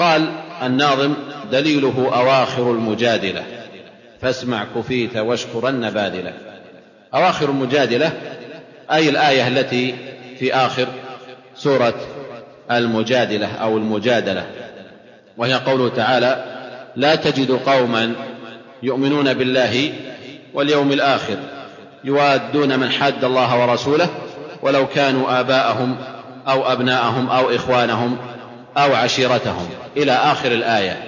قال الناظم دليله أواخر المجادلة فاسمع كفيت واشكرن باذلة أواخر المجادلة أي الآية التي في آخر سورة المجادلة أو المجادلة وهي قوله تعالى لا تجد قوما يؤمنون بالله واليوم الآخر يوادون من حد الله ورسوله ولو كانوا آباءهم أو أبناءهم أو إخوانهم أو عشيرتهم إلى آخر الآية.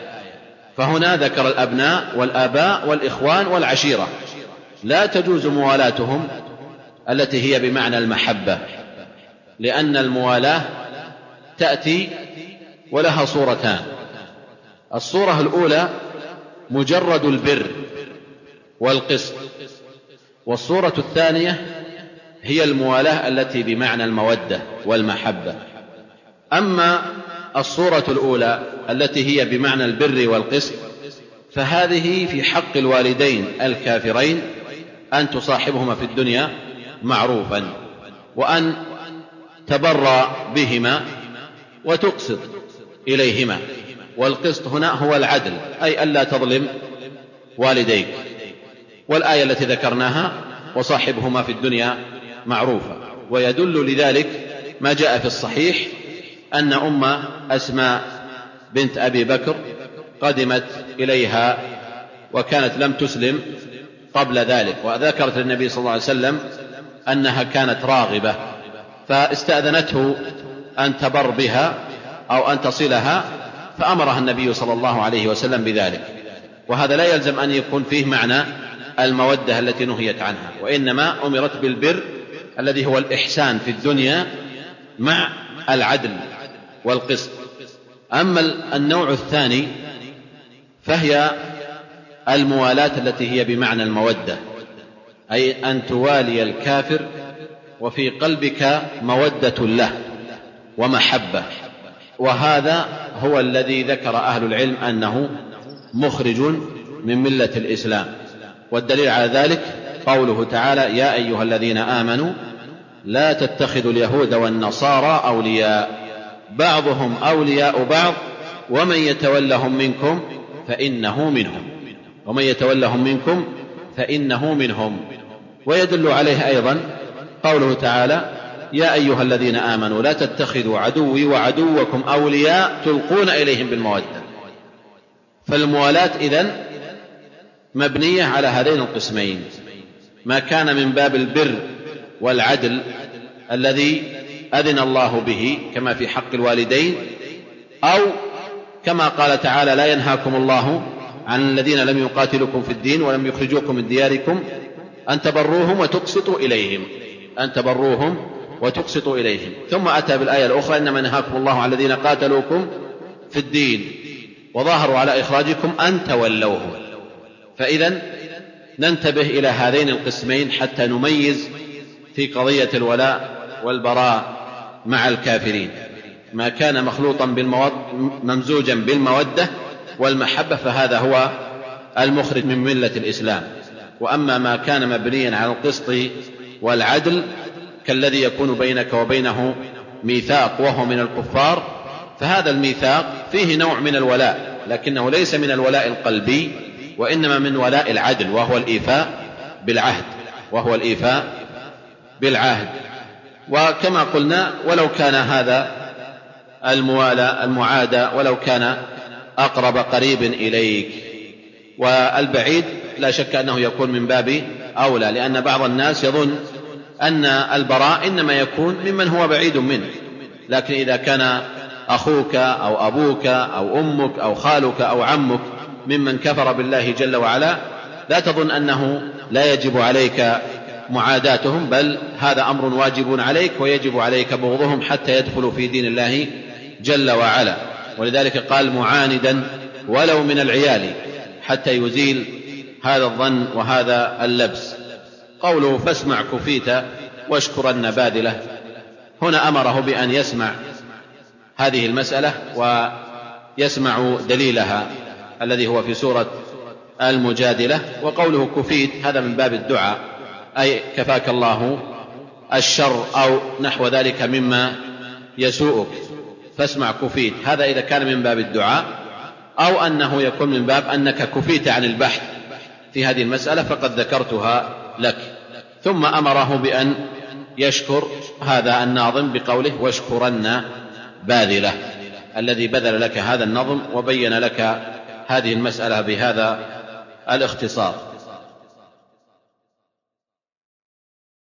فهنا ذكر الأبناء والآباء والإخوان والعشيرة. لا تجوز موالاتهم التي هي بمعنى المحبة لأن الموالاة تأتي ولها صورتان. الصورة الأولى مجرد البر والقسط والصورة الثانية هي الموالاة التي بمعنى المودة والمحبة. أما الصورة الأولى التي هي بمعنى البر والقسط فهذه في حق الوالدين الكافرين أن تصاحبهما في الدنيا معروفا وأن تبر بهما وتقسط إليهما. والقسط هنا هو العدل أي ألا تظلم والديك. والآية التي ذكرناها وصاحبهما في الدنيا معروفة ويدل لذلك ما جاء في الصحيح أن أم أسماء بنت أبي بكر قدمت إليها وكانت لم تسلم قبل ذلك وذكرت للنبي صلى الله عليه وسلم أنها كانت راغبة فاستأذنته أن تبر بها أو أن تصلها فأمرها النبي صلى الله عليه وسلم بذلك وهذا لا يلزم أن يكون فيه معنى المودة التي نهيت عنها وإنما أمرت بالبر الذي هو الإحسان في الدنيا مع العدل. والقسط. أما النوع الثاني فهي الموالاة التي هي بمعنى المودة أي أن توالي الكافر وفي قلبك مودة له ومحبة. وهذا هو الذي ذكر أهل العلم أنه مخرج من ملة الإسلام. والدليل على ذلك قوله تعالى يا أيها الذين آمنوا لا تتخذوا اليهود والنصارى أولياء. بعضهم أولياء بعض ومن يتولهم منكم فإنه منهم. ومن يتولهم منكم فإنه منهم. ويدل عليه أيضا قوله تعالى يا أيها الذين آمنوا لا تتخذوا عدوي وعدوكم أولياء تلقون إليهم بالمودة. فالموالاة إذن مبنية على هذين القسمين ما كان من باب البر والعدل الذي أذن الله به كما في حق الوالدين أو كما قال تعالى لا ينهاكم الله عن الذين لم يقاتلكم في الدين ولم يخرجوكم من دياركم أن تبروهم وتقسطوا إليهم أن تبروهم وتقسطوا إليهم. ثم أتى بالآية الأخرى إنما نهاكم الله عن الذين قاتلوكم في الدين وظاهروا على إخراجكم أن تولوهم. فإذا ننتبه إلى هذين القسمين حتى نميز في قضية الولاء والبراء. مع الكافرين. ما كان مخلوطا بالمود ممزوجا بالمودة والمحبة فهذا هو المخرج من ملة الإسلام. وأما ما كان مبنيا على القسط والعدل كالذي يكون بينك وبينه ميثاق وهو من الكفار فهذا الميثاق فيه نوع من الولاء لكنه ليس من الولاء القلبي وإنما من ولاء العدل وهو الإيفاء بالعهد وهو الإيفاء بالعهد. وكما قلنا ولو كان هذا الموالاة المعادة ولو كان أقرب قريب إليك. والبعيد لا شك أنه يكون من باب أولى لأن بعض الناس يظن أن البراء إنما يكون ممن هو بعيد منه. لكن إذا كان أخوك أو أبوك أو أمك أو خالك أو عمك ممن كفر بالله جل وعلا لا تظن أنه لا يجب عليك معاداتهم بل هذا أمر واجب عليك ويجب عليك بغضهم حتى يدخلوا في دين الله جل وعلا. ولذلك قال معاندا ولو من العيال حتى يزيل هذا الظن وهذا اللبس. قوله فاسمع كفيت واشكرن باذله هنا أمره بأن يسمع هذه المسألة ويسمع دليلها الذي هو في سورة المجادلة. وقوله كفيت هذا من باب الدعاء. أي كفاك الله الشر أو نحو ذلك مما يسوءك. فاسمع كفيت. هذا إذا كان من باب الدعاء أو أنه يكون من باب أنك كفيت عن البحث في هذه المسألة فقد ذكرتها لك. ثم أمره بأن يشكر هذا الناظم بقوله واشكرن باذله الذي بذل لك هذا النظم وبين لك هذه المسألة بهذا الاختصار.